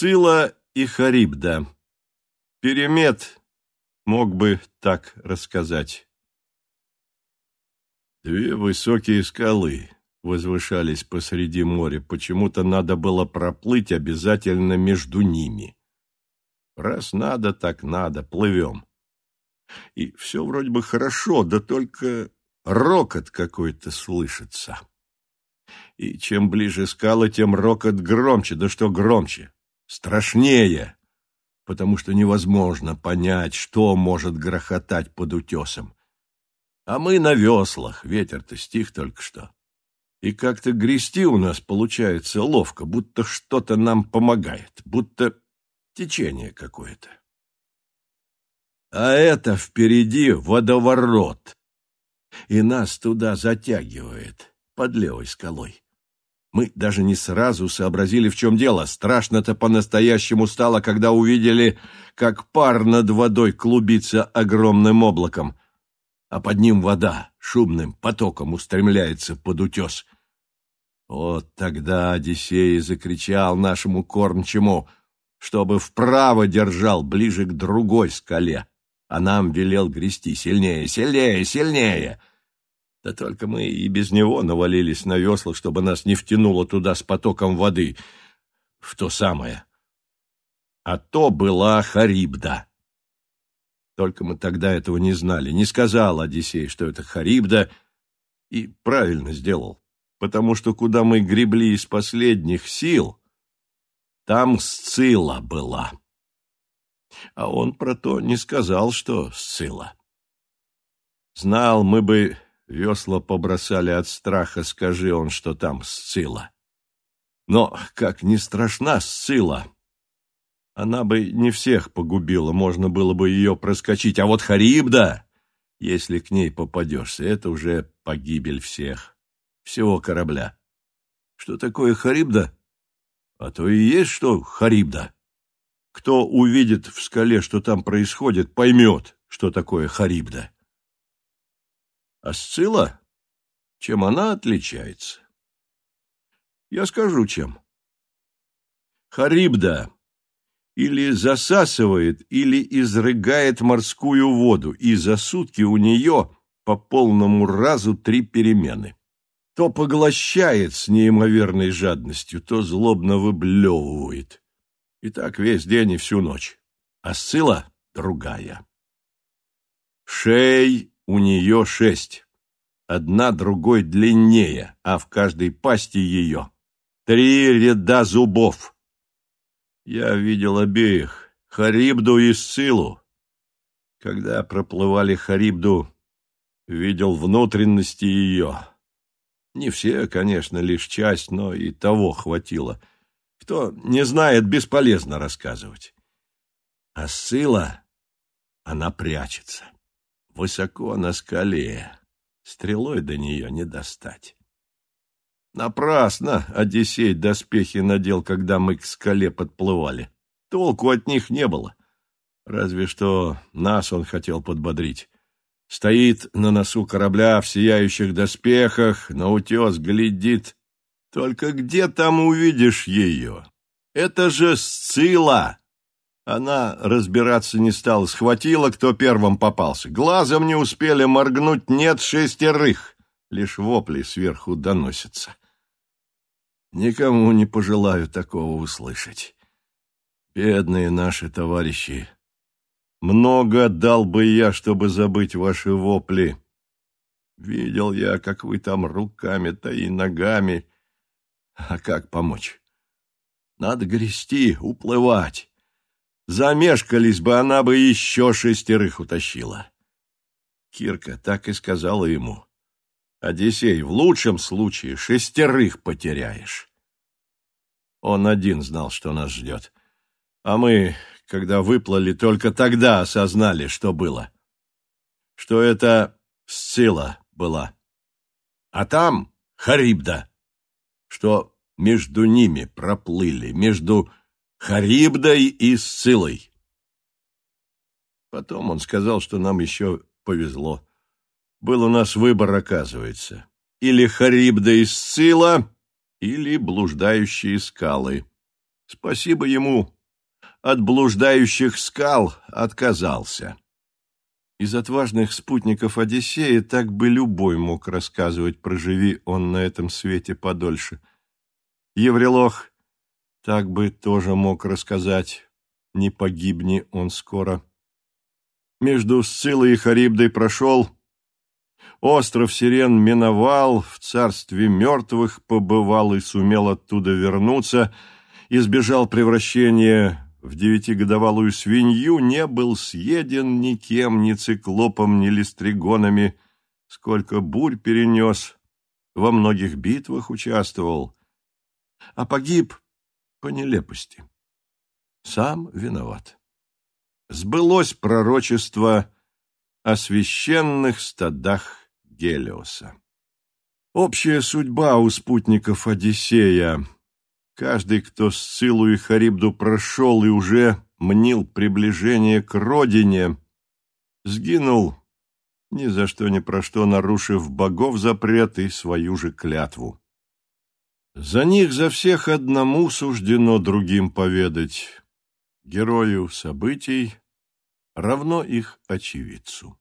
Сцила и Харибда. Перемет мог бы так рассказать. Две высокие скалы возвышались посреди моря. Почему-то надо было проплыть обязательно между ними. Раз надо, так надо, плывем. И все вроде бы хорошо, да только рокот какой-то слышится. И чем ближе скалы, тем рокот громче, да что громче, страшнее, потому что невозможно понять, что может грохотать под утесом. А мы на веслах, ветер-то стих только что. И как-то грести у нас получается ловко, будто что-то нам помогает, будто течение какое-то. А это впереди водоворот, и нас туда затягивает, под левой скалой. Мы даже не сразу сообразили, в чем дело. Страшно-то по-настоящему стало, когда увидели, как пар над водой клубится огромным облаком, а под ним вода шумным потоком устремляется под утес. Вот тогда Одиссей закричал нашему кормчему, чтобы вправо держал ближе к другой скале, а нам велел грести сильнее, сильнее, сильнее — да только мы и без него навалились на весла, чтобы нас не втянуло туда с потоком воды, в то самое. А то была Харибда. Только мы тогда этого не знали. Не сказал Одиссей, что это Харибда, и правильно сделал, потому что куда мы гребли из последних сил, там Сцила была. А он про то не сказал, что Сцила. Знал, мы бы Весла побросали от страха, скажи он, что там Сцила. Но как не страшна Сцила, она бы не всех погубила, можно было бы ее проскочить. А вот Харибда, если к ней попадешься, это уже погибель всех, всего корабля. Что такое Харибда? А то и есть что Харибда. Кто увидит в скале, что там происходит, поймет, что такое Харибда. А Сцилла? Чем она отличается? Я скажу, чем. Харибда или засасывает, или изрыгает морскую воду, и за сутки у нее по полному разу три перемены. То поглощает с неимоверной жадностью, то злобно выблевывает. И так весь день и всю ночь. А Сцилла другая. Шей у нее шесть. Одна другой длиннее, а в каждой пасти ее три ряда зубов. Я видел обеих, Харибду и Силу. Когда проплывали Харибду, видел внутренности ее. Не все, конечно, лишь часть, но и того хватило. Кто не знает, бесполезно рассказывать. А Сила, она прячется высоко на скале. Стрелой до нее не достать. Напрасно Одиссей доспехи надел, когда мы к скале подплывали. Толку от них не было. Разве что нас он хотел подбодрить. Стоит на носу корабля в сияющих доспехах, на утес глядит. Только где там увидишь ее? Это же Сцила! Она разбираться не стала, схватила, кто первым попался. Глазом не успели моргнуть, нет шестерых. Лишь вопли сверху доносятся. Никому не пожелаю такого услышать. Бедные наши товарищи. Много дал бы я, чтобы забыть ваши вопли. Видел я, как вы там руками-то и ногами. А как помочь? Надо грести, уплывать. Замешкались бы, она бы еще шестерых утащила. Кирка так и сказала ему. «Одиссей, в лучшем случае шестерых потеряешь». Он один знал, что нас ждет. А мы, когда выплыли, только тогда осознали, что было. Что это Сцила была. А там Харибда. Что между ними проплыли, между Харибдой и Сцилой. Потом он сказал, что нам еще повезло. Был у нас выбор, оказывается. Или Харибда и Сцила, или блуждающие скалы. Спасибо ему, от блуждающих скал отказался. Из отважных спутников Одиссея так бы любой мог рассказывать, проживи он на этом свете подольше. Еврелох так бы тоже мог рассказать, не погибни он скоро. Между Сцилой и Харибдой прошел, остров Сирен миновал, в царстве мертвых побывал и сумел оттуда вернуться, избежал превращения в девятигодовалую свинью не был съеден никем, ни циклопом, ни листригонами, сколько бурь перенес, во многих битвах участвовал, а погиб по нелепости. Сам виноват. Сбылось пророчество о священных стадах Гелиоса. Общая судьба у спутников Одиссея — Каждый, кто Сцилу и Харибду прошел и уже мнил приближение к родине, сгинул, ни за что ни про что нарушив богов запрет и свою же клятву. За них, за всех одному суждено другим поведать, герою событий равно их очевидцу.